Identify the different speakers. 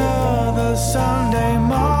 Speaker 1: another Sunday morning.